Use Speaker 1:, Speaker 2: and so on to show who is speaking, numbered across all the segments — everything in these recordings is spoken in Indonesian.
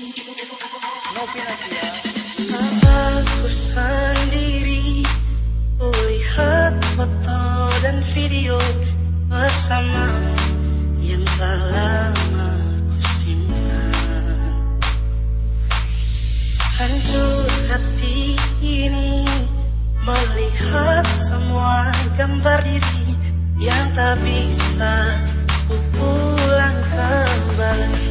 Speaker 1: Aku sendiri Melihat foto dan video Bersamamu Yang tak lama ku simpan. Hancur hati ini Melihat semua gambar diri Yang tak bisa ku pulang kembali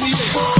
Speaker 2: You.